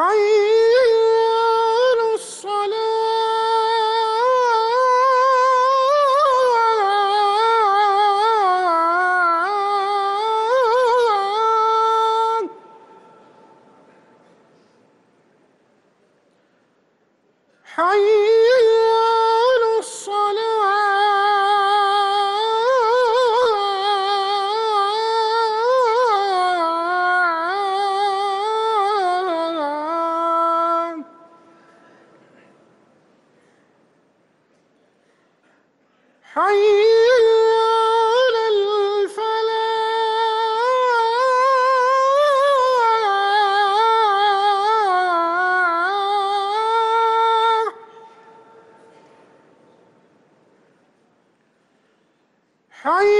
حي الصلاة. حي حي على الفلاح. حي